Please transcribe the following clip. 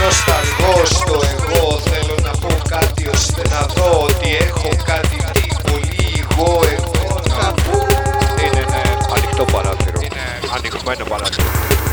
νοσταλγώ στο εγώ Θέλω να πω κάτι ώστε να δω ότι έχω κάτι τι πολύ εγώ εγώ να πω Είναι, είναι ανοιχτό παράθυρο. Είναι ανοιχτό παράθυρο.